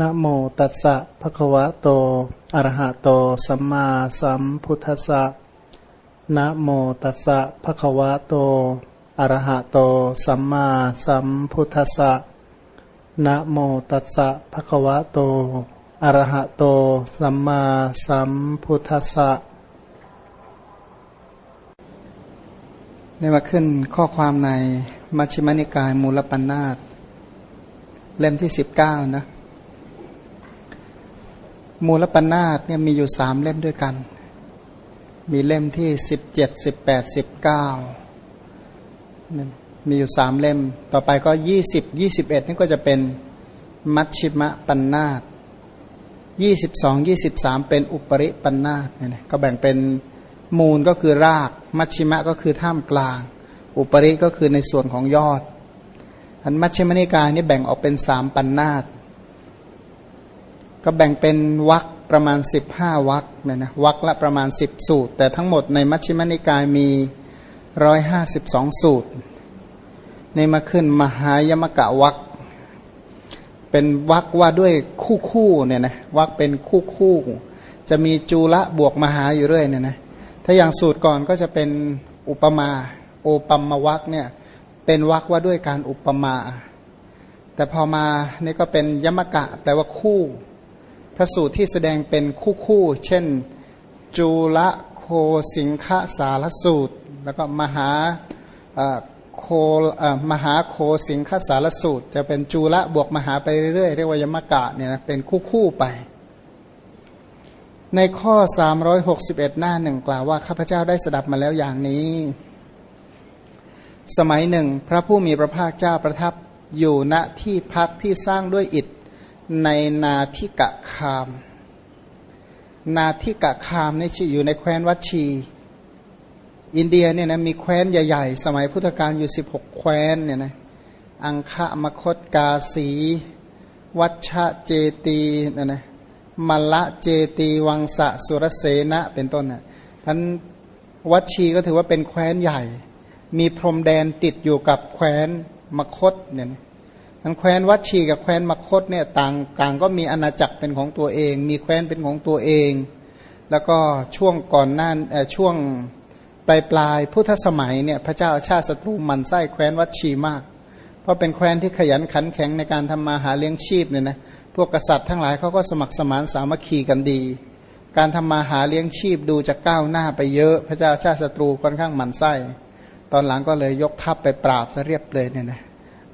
นะโมตัสสะภะคะวะโต อะระหะโต สัมมาสัมพุทธัสสะนะโมตัสสะภะคะวะโต อะระหะโต สัมมาสัมพุทธัสสะนะโมตัสสะภะคะวะโต อะระหะโต สัมมาสัมพุทธัสสะได้มาขึ้นข้อความในมัชฌิมนิกายมูลปัญนาตเล่มที่สิบเก้านะ มูลปัญนาตเนี่ยมีอยู่สามเล่มด้วยกัน มีเล่มที่สิบเจ็ดสิบแปดสิบเก้ามีอยู่สามเล่ม ต่อไปก็ยี่สิบยี่สิบเอ็ดนี่ก็จะเป็นมัชชิมะปัญนาตยี่สิบสองยี่สิบสามเป็นอุปริปัญนาตเนี่ยก็แบ่งเป็นมูลก็คือราก มัชชิมะก็คือท่ามกลาง อุปริก็คือในส่วนของยอด อันมัชฌิมนิกายนี่แบ่งออกเป็นสามปันนาต ก็แบ่งเป็นวักประมาณสิบห้าวักเนี่ยนะวักละประมาณสิบสูตร แต่ทั้งหมดในมัชฌิมนิกายมีร้อยห้าสิบสองสูตร ในมาขึ้นมหายมกะวักเป็นวักว่าด้วยคู่คู่เนี่ยนะวักเป็นคู่คู่จะมีจูละบวกมหาอยู่เรื่อยเนี่ยนะถ้าอย่างสูตรก่อนก็จะเป็นอุปมาโอปัมมวักเนี่ยเป็นวักว่าด้วยการอุปมา แต่พอมานี่ก็เป็นยมกะแปลว่าคู่ พระสูตรที่แสดงเป็นคู่คู่เช่น จูละโคสิงคะสารสูตร แล้วก็มหาโคมหาโคสิงคสารสูตร จะเป็นจูละบวกมหาไปเรื่อยๆเรียกว่ายมกะเนี่ยนะเป็นคู่คู่ไป ในข้อ 361 หน้าหนึ่งกล่าวว่า ข้าพเจ้าได้สดับมาแล้วอย่างนี้ สมัยหนึ่ง พระผู้มีพระภาคเจ้าประทับอยู่ณที่พักที่สร้างด้วยอิฐ ในนาทิกะคาม นาทิกะคามนี่ชื่ออยู่ในแคว้นวัชี อินเดียเนี่ยนะมีแคว้นใหญ่ ๆ สมัยพุทธกาลอยู่ 16 แคว้นเนี่ยนะอังคะมคตกาสี วัชเจตีนะนะมละเจตีวังสะสุรเสนะเป็นต้นนะท่านวัชีก็ถือว่าเป็นแคว้นใหญ่ มีพรมแดนติดอยู่กับแคว้นมคตเนี่ย ทั้งแคว้นวัดชีกับแคว้นมคตเนี่ยต่างต่างก็มีอาณาจักรเป็นของตัวเอง มีแคว้นเป็นของตัวเอง แล้วก็ช่วงก่อนหน้าช่วงปลายปลายพุทธสมัยเนี่ยพระเจ้าชาติศัตรูมันไส้แคว้นวัดชีมาก เพราะเป็นแคว้นที่ขยันขันแข็งในการทำมาหาเลี้ยงชีพเนี่ยนะพวกกษัตริย์ทั้งหลายเขาก็สมัครสมานสามัคคีกันดี การทำมาหาเลี้ยงชีพดูจะก้าวหน้าไปเยอะ พระเจ้าชาติศัตรูค่อนข้างหมันไส้ ตอนหลังก็เลยยกทัพไปปราบซะเรียบเลยเนี่ยนะ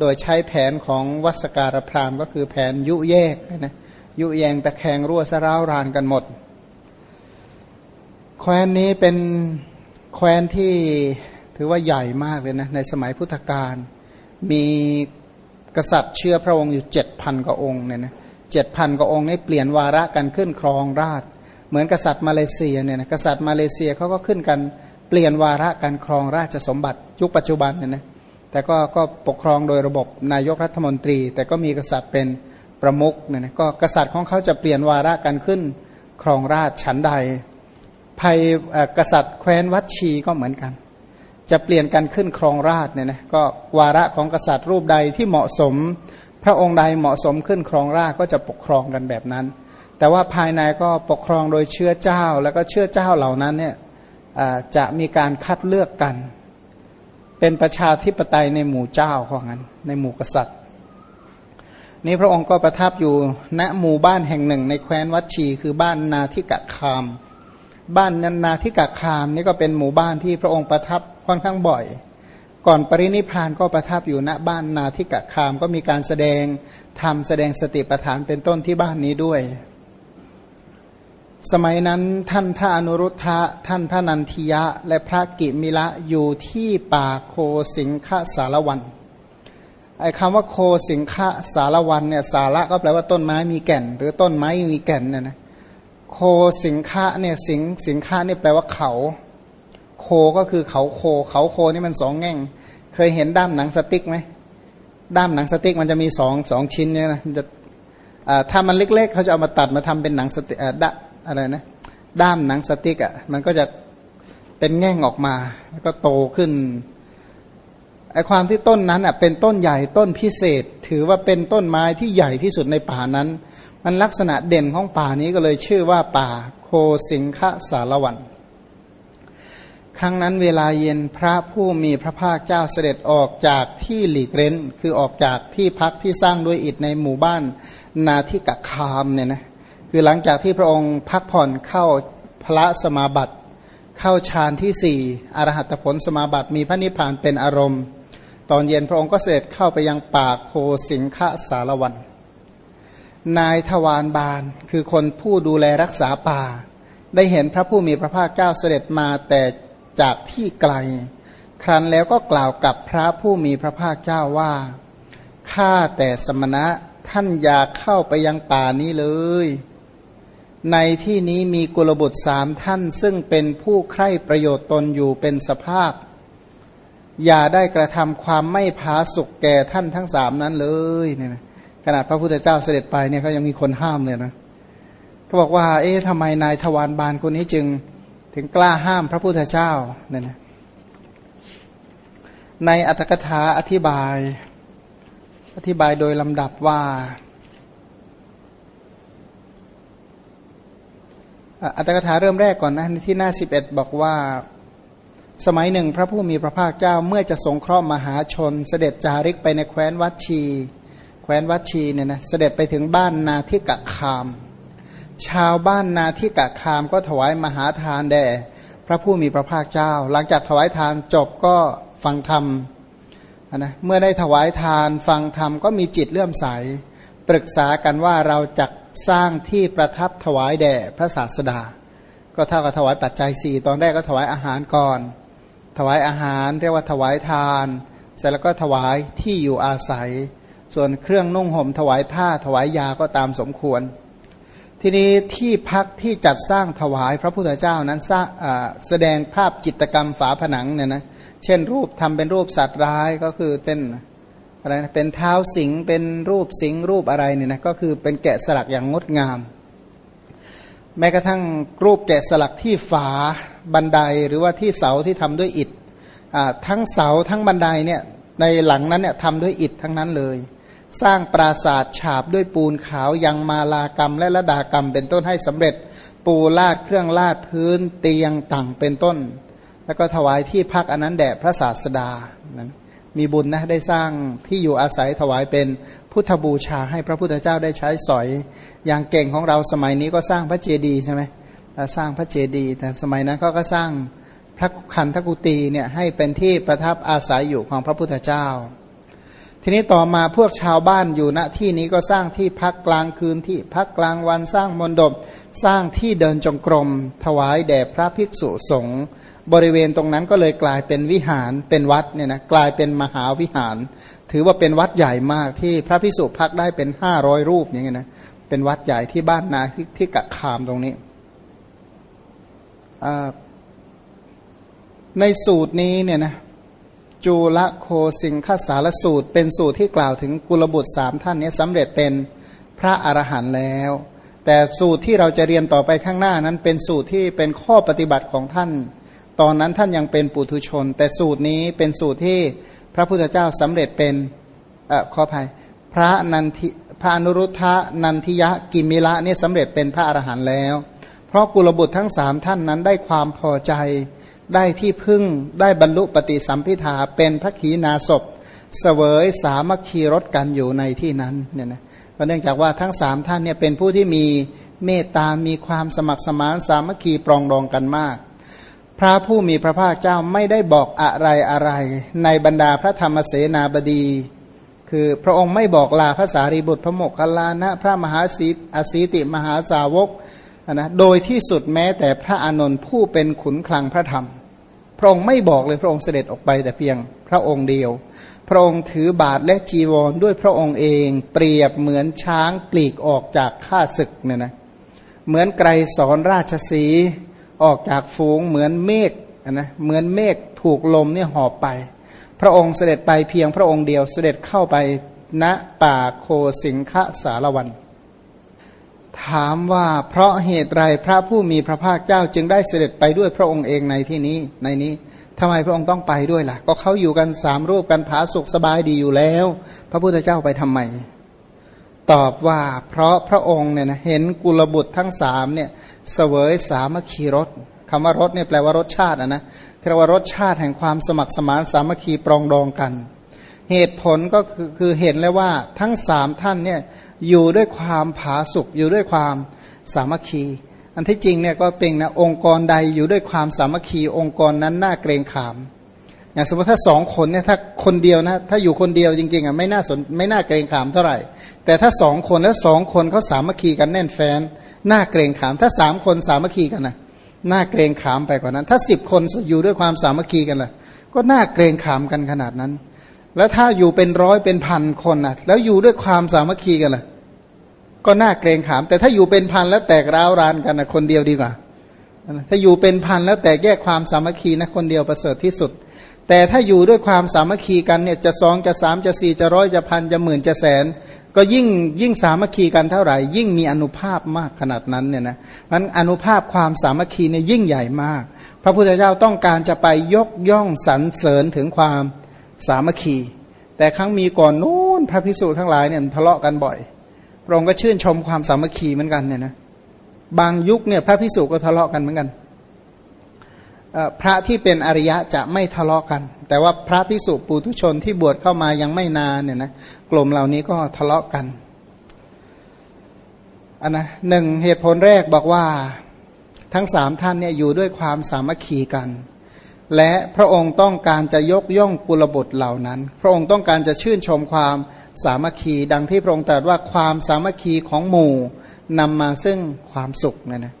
โดยใช้แผนของวัสการพรามก็คือแผนยุแยกนะยุแยงตะแคงรั่วสร้าวรานกันหมด แคว้นนี้เป็นแคว้นที่ถือว่าใหญ่มากเลยนะในสมัยพุทธกาลมีกษัตริย์เชื่อพระองค์อยู่เจ็ดพันกว่าองค์เนี่ยนะเจ็ดพันกว่าองค์นี้เปลี่ยนวาระกันขึ้นครองราชเหมือนกษัตริย์มาเลเซียเนี่ยนะกษัตริย์มาเลเซียเขาก็ขึ้นกันเปลี่ยนวาระการครองราชสมบัติยุคปัจจุบันเนี่ยนะ แต่ก็ก็ปกครองโดยระบบนายกรัฐมนตรี แต่ก็มีกษัตริย์เป็นประมุขเนี่ยนะก็กษัตริย์ของเขาจะเปลี่ยนวาระกันขึ้นครองราชฉันใดภัยกษัตริย์แคว้นวัดชีก็เหมือนกัน จะเปลี่ยนกันขึ้นครองราชเนี่ยนะก็วาระของกษัตริย์รูปใดที่เหมาะสม พระองค์ใดเหมาะสมขึ้นครองราชก็จะปกครองกันแบบนั้น แต่ว่าภายในก็ปกครองโดยเชื้อเจ้า แล้วก็เชื้อเจ้าเหล่านั้นเนี่ยจะมีการคัดเลือกกัน เป็นประชาธิปไตยในหมู่เจ้าของนั้นในหมู่กษัตริย์ นี้พระองค์ก็ประทับอยู่ณหมู่บ้านแห่งหนึ่ง ในแคว้นวัชี คือบ้านนาทิกะคาม บ้านนาทิกะคามนี่ก็เป็นหมู่บ้านที่พระองค์ประทับค่อนข้างบ่อย ก่อนปรินิพานก็ประทับอยู่ณบ้านนาทิกะคามก็มีการแสดงทำแสดงสติปัฏฐานเป็นต้นที่บ้านนี้ด้วย สมัยนั้นท่านพระอนุรุทธะท่านพระนันทิยะ และพระกิมิละอยู่ที่ป่าโคสิงคสารวันไอ้คำว่าโคสิงคสารวันเนี่ยสาละก็แปลว่าต้นไม้มีแก่น หรือต้นไม้มีแก่นเนี่ยนะโคสิงคะเนี่ยสิงสิงคะเนี่ยแปลว่าเขา โคก็คือเขาโค เขาโคนี่มันสองแง่ง เคยเห็นด้ามหนังสติ๊กไหมด้ามหนังสติ๊กมันจะมีสองสองชิ้นเนี่ยนะจะถ้ามันเล็กๆ เขาจะเอามาตัดมาทำเป็นหนังสติ๊กด้ อะไรนะด้ามหนังสติ๊กอะมันก็จะเป็นแง่งออกมา แล้วก็โตขึ้นไอความที่ต้นนั้นอะเป็นต้นใหญ่ต้นพิเศษ ถือว่าเป็นต้นไม้ที่ใหญ่ที่สุดในป่านั้น มันลักษณะเด่นของป่านี้ก็เลยชื่อว่าป่าโคสิงคสารวันครั้งนั้นเวลาเย็นพระผู้มีพระภาคเจ้าเสด็จออกจากที่หลีกเร้น คือออกจากที่พักที่สร้างด้วยอิฐในหมู่บ้านนาทิกะคามเนี่ยนะ คือหลังจากที่พระองค์พักผ่อนเข้าพระสมาบัติ เข้าฌานที่สี่อรหัตผลสมาบัติมีพระนิพพานเป็นอารมณ์ ตอนเย็นพระองค์ก็เสด็จเข้าไปยังป่าโคสิงคะสารวัน นายทวารบาลคือคนผู้ดูแลรักษาป่า ได้เห็นพระผู้มีพระภาคเจ้าเสด็จมาแต่จากที่ไกล ครั้นแล้วก็กล่าวกับพระผู้มีพระภาคเจ้าว่าข้าแต่สมณะท่านอยากเข้าไปยังป่านี้เลย ในที่นี้มีกุลบุตรสามท่าน ซึ่งเป็นผู้ใคร่ประโยชน์ตนอยู่เป็นสภาพ อย่าได้กระทำความไม่พาสุกแก่ท่านทั้งสามนั้นเลยเนี่ยนะขนาดพระพุทธเจ้าเสด็จไปเนี่ยเขายังมีคนห้ามเลยนะเขาบอกว่า เอ๊ะทำไมนายทวารบานคนนี้จึงถึงกล้าห้ามพระพุทธเจ้าเนี่ยนะในอัตถกถาอธิบาย อธิบายโดยลำดับว่า อัตถกถาเริ่มแรกก่อนนะที่หน้า11บอกว่าสมัยหนึ่งพระผู้มีพระภาคเจ้าเมื่อจะสงเคราะห์มหาชน เสด็จจาริกไปในแคว้นวัดชี แคว้นวัดชีเนี่ยนะเสด็จไปถึงบ้านนาทิกะคาม ชาวบ้านนาทิกะคามก็ถวายมหาทานแด่พระผู้มีพระภาคเจ้า หลังจากถวายทานจบก็ฟังธรรมนะเมื่อได้ถวายทานฟังธรรมก็มีจิตเลื่อมใส ปรึกษากันว่าเราจะ สร้างที่ประทับถวายแด่พระศาสดา ก็เท่ากับถวายปัจจัยสี่ตอนแรกก็ถวายอาหารก่อน ถวายอาหารเรียกว่าถวายทาน เสร็จแล้วก็ถวายที่อยู่อาศัย ส่วนเครื่องนุ่งห่มถวายผ้าถวายยาก็ตามสมควร ทีนี้ที่พักที่จัดสร้างถวายพระพุทธเจ้านั้นสแสดงภาพจิตกรรมฝาผนังเนี่ยนะเช่นรูปทำเป็นรูปสัตว์ร้ายก็คือเต้น อะไรนะเป็นเท้าสิงเป็นรูปสิงรูปอะไรเนี่ยนะก็คือเป็นแกะสลักอย่างงดงาม แม้กระทั่งรูปแกะสลักที่ฝาบันไดหรือว่าที่เสาที่ทำด้วยอิฐทั้งเสาทั้งบันไดเนี่ยในหลังนั้นเนี่ยทำด้วยอิฐทั้งนั้นเลย สร้างปราสาทฉาบด้วยปูนขาวยังมาลากรรมและระดากรรมเป็นต้นให้สำเร็จปูลาดเครื่องลาดพื้นเตียงต่างเป็นต้น แล้วก็ถวายที่พักอันนั้นแด่พระศาสดานั้น มีบุญนะได้สร้างที่อยู่อาศัยถวายเป็นพุทธบูชาให้พระพุทธเจ้าได้ใช้สอย อย่างเก่งของเราสมัยนี้ก็สร้างพระเจดีย์ใช่ไหมสร้างพระเจดีย์แต่สมัยนั้นเขาก็สร้างพระคันธกุตีเนี่ยให้เป็นที่ประทับอาศัยอยู่ของพระพุทธเจ้า ทีนี้ต่อมาพวกชาวบ้านอยู่ณที่นี้ก็สร้างที่พักกลางคืนที่พักกลางวันสร้างมณฑปสร้างที่เดินจงกรมถวายแด่พระภิกษุสงฆ์ บริเวณตรงนั้นก็เลยกลายเป็นวิหารเป็นวัดเนี่ยนะกลายเป็นมหาวิหาร ถือว่าเป็นวัดใหญ่มากที่พระพิสุพักได้เป็นห้าร้อยรูปอย่างเงี้ยนะเป็นวัดใหญ่ที่บ้านนาที่ที่กะคามตรงนี้ในสูตรนี้เนี่ยนะจูละโคสิงคสารสูตร เป็นสูตรที่กล่าวถึงกุลบุตรสามท่านนี้สำเร็จเป็นพระอรหันต์แล้ว แต่สูตรที่เราจะเรียนต่อไปข้างหน้านั้นเป็นสูตรที่เป็นข้อปฏิบัติของท่าน ตอนนั้นท่านยังเป็นปุถุชน แต่สูตรนี้เป็นสูตรที่พระพุทธเจ้าสำเร็จเป็นเอ่อขออภัยพระนันทิพระนุรุทธะนันทิยะกิมิละนี่สำเร็จเป็นพระอรหันต์แล้ว เพราะกุลบุตรทั้งสามท่านนั้นได้ความพอใจ ได้ที่พึ่งได้บรรลุปฏิสัมพิทาเป็นพระขีณาสพเสวยสามัคคีรถกันอยู่ในที่นั้นเนี่ยนะเพราะเนื่องจากว่าทั้งสามท่านเนี่ยเป็นผู้ที่มีเมตตามีความสมัครสมานสามัคคีปรองดองกันมาก พระผู้มีพระภาคเจ้าไม่ได้บอกอะไรอะไร ในบรรดาพระธรรมเสนาบดี คือพระองค์ไม่บอกลาพระสารีบุตรพระโมกขลานะ พระมหาสีอสีติมหาสาวกนะโดยที่สุดแม้แต่พระอานนท์ผู้เป็นขุนคลังพระธรรม พระองค์ไม่บอกเลยพระองค์เสด็จออกไปแต่เพียงพระองค์เดียว พระองค์ถือบาทและจีวรด้วยพระองค์เอง เปรียบเหมือนช้างปลีกออกจากข้าศึกเนี่ยนะเหมือนไกรสอนราชสี ออกจากฝูงเหมือนเมฆนะเหมือนเมฆถูกลมเนี่ยหอบไป พระองค์เสด็จไปเพียงพระองค์เดียวเสด็จเข้าไปณป่าโคสิงคะสารวัน ถามว่าเพราะเหตุไรพระผู้มีพระภาคเจ้าจึงได้เสด็จไปด้วยพระองค์เองในที่นี้ในนี้ทำไมพระองค์ต้องไปด้วยล่ะ ก็เขาอยู่กันสามรูปกันผาสุขสบายดีอยู่แล้ว พระพุทธเจ้าไปทำไม ตอบว่าเพราะพระองค์เนี่ยนะเห็นกุลบุตรทั้งสามเนี่ย เสวยสามัคคีรสคำว่ารสเนี่ยแปลว่ารสชาตินะนะเรียกว่ารสชาติแห่งความสมัครสมานสามัคคีปรองดองกัน เหตุผลก็คือคือเห็นแล้วว่าทั้งสามท่านเนี่ยอยู่ด้วยความผาสุกอยู่ด้วยความสามัคคี อันที่จริงเนี่ยก็เป็นนะองค์กรใดอยู่ด้วยความสามัคคีองค์กรนั้นน่าเกรงขาม อย่างสมมติถ้าสองคนเนี่ยถ้าคนเดียวนะถ้าอยู่คนเดียวจริงๆอะไม่น่าสนไม่น่าเกรงขามเท่าไหร่ แต่ถ้าสองคนแล้วสองคนเขาสามัคคีกันแน่นแฟน น่าเกรงขาม ถ้าสามคนสามัคคีกันนะน่าเกรงขามไปกว่านั้น ถ้าสิบคนอยู่ด้วยความสามัคคีกันล่ะ ก็น่าเกรงขามกันขนาดนั้น แล้วถ้าอยู่เป็นร้อยเป็นพันคนนะแล้วอยู่ด้วยความสามัคคีกันล่ะ ก็น่าเกรงขาม แต่ถ้าอยู่เป็นพันแล้วแตกร้าวรานกันนะคนเดียวดีกว่าถ้าอยู่เป็นพันแล้วแตกแยกความสามัคคีนะคนเดียวประเสริฐที่สุด แต่ถ้าอยู่ด้วยความสามัคคีกันเนี่ยจะสองจะสามจะสี่จะร้อยจะพันจะหมื่นจะแสน ก็ยิ่งยิ่งสามัคคีกันเท่าไหร่ ยิ่งมีอนุภาพมากขนาดนั้นเนี่ยนะมันอนุภาพความสามัคคีเนี่ยยิ่งใหญ่มาก พระพุทธเจ้าต้องการจะไปยกย่องสรรเสริญถึงความสามัคคี แต่ครั้งมีก่อนนู้นพระพิสุทั้งหลายเนี่ยทะเลาะกันบ่อยพระองค์ก็ชื่นชมความสามัคคีเหมือนกันเนี่ยนะบางยุคเนี่ยพระพิสุก็ทะเลาะกันเหมือนกัน พระที่เป็นอริยะจะไม่ทะเลาะกัน แต่ว่าพระพิสุปุถุชนที่บวชเข้ามายังไม่นานเนี่ยนะกลุ่มเหล่านี้ก็ทะเลาะกันอันนะหนึ่งเหตุผลแรกบอกว่าทั้งสามท่านเนี่ยอยู่ด้วยความสามัคคีกัน และพระองค์ต้องการจะยกย่องกุลบุตรเหล่านั้น พระองค์ต้องการจะชื่นชมความสามัคคี ดังที่พระองค์ตรัสว่าความสามัคคีของหมู่นำมาซึ่งความสุขเนะนะ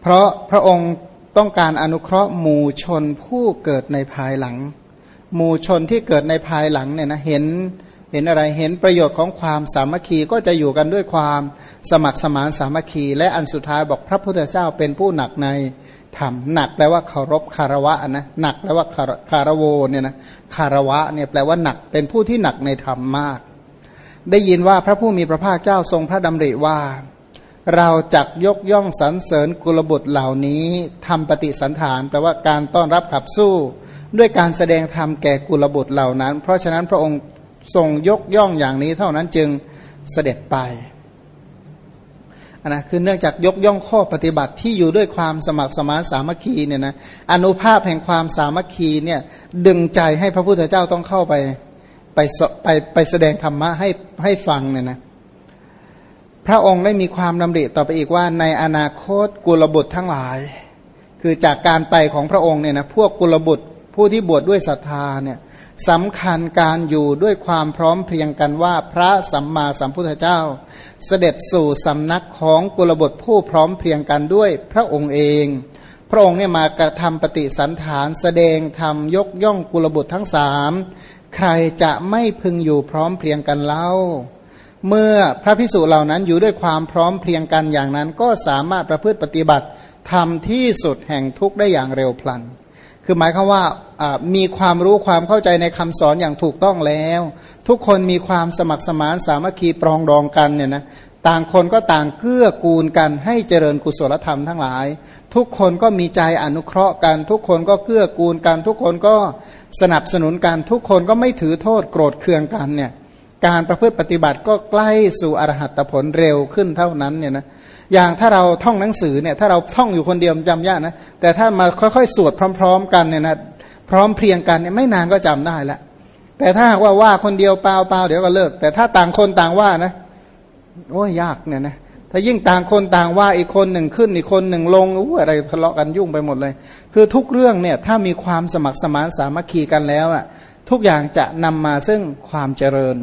เพราะพระองค์ ต้องการอนุเคราะห์หมู่ชนผู้เกิดในภายหลัง หมู่ชนที่เกิดในภายหลังเนี่ยนะเห็นเห็นอะไรเห็นประโยชน์ของความสามัคคีก็จะอยู่กันด้วยความสมัครสมานสามัคคี และอันสุดท้ายบอกพระพุทธเจ้าเป็นผู้หนักในธรรมหนักแปลว่าเคารพคารวะนะหนักแปลว่าคารโวเนี่ยนะคารวะเนี่ยแปลว่าหนักเป็นผู้ที่หนักในธรรมมาก ได้ยินว่าพระผู้มีพระภาคเจ้าทรงพระดำริว่า เราจักยกย่องสรรเสริญกุลบุตรเหล่านี้ทำปฏิสันฐานแปลว่าการต้อนรับขับสู้ด้วยการแสดงธรรมแก่กุลบุตรเหล่านั้น เพราะฉะนั้นพระองค์ทรงยกย่องอย่างนี้เท่านั้นจึงเสด็จไปนะคือเนื่องจากยกย่องข้อปฏิบัติที่อยู่ด้วยความสมัครสมานสามัคคีเนี่ยนะอนุภาพแห่งความสามัคคีเนี่ยดึงใจให้พระพุทธเจ้าต้องเข้าไปไปไปไปแสดงธรรมะให้ให้ฟังเนี่ยนะ พระองค์ได้มีความดำริต่อไปอีกว่าในอนาคตกุลบุตรทั้งหลาย คือจากการไปของพระองค์เนี่ยนะพวกกุลบุตรผู้ที่บวชดด้วยศรัทธาเนี่ยสำคัญการอยู่ด้วยความพร้อมเพรียงกันว่าพระสัมมาสัมพุทธเจ้า เสด็จสู่สำนักของกุลบุตรผู้พร้อมเพรียงกันด้วยพระองค์เอง พระองค์เนี่ยมากระทำปฏิสันฐานแสดงธรรมยกย่องกุลบุตรทั้งสามใครจะไม่พึงอยู่พร้อมเพรียงกันเล่า เมื่อพระพิสุเหล่านั้นอยู่ด้วยความพร้อมเพรียงกันอย่างนั้น ก็สามารถประพฤติปฏิบัติทำที่สุดแห่งทุกได้อย่างเร็วพลัน คือหมายความว่ามีความรู้ความเข้าใจในคำสอนอย่างถูกต้องแล้ว ทุกคนมีความสมัครสมานสามัคคีปรองดองกันเนี่ยนะต่างคนก็ต่างเกื้อกูลกันให้เจริญกุศลธรรมทั้งหลาย ทุกคนก็มีใจอนุเคราะห์กัน ทุกคนก็เกื้อกูลกัน ทุกคนก็สนับสนุนกัน ทุกคนก็ไม่ถือโทษโกรธเคืองกันเนี่ย การประพฤติปฏิบัติก็ใกล้สู่อรหัตผลเร็วขึ้นเท่านั้นเนี่ยนะอย่างถ้าเราท่องหนังสือเนี่ยถ้าเราท่องอยู่คนเดียวจำยากนะแต่ถ้ามาค่อยๆ สวดพร้อม ๆ กันเนี่ยนะพร้อมเพรียงกันเนี่ยไม่นานก็จำได้ละแต่ถ้าว่าว่าคนเดียวเปล่าเปล่าเดี๋ยวก็เลิก แต่ถ้าต่างคนต่างว่านะโอ้ยยากเนี่ยนะถ้ายิ่งต่างคนต่างว่าอีกคนหนึ่งขึ้นอีกคนหนึ่งลงอู้อะไรทะเลาะกันยุ่งไปหมดเลย คือทุกเรื่องเนี่ยถ้ามีความสมัครสมานสามัคคีกันแล้วอะทุกอย่างจะนำมาซึ่งความเจริญ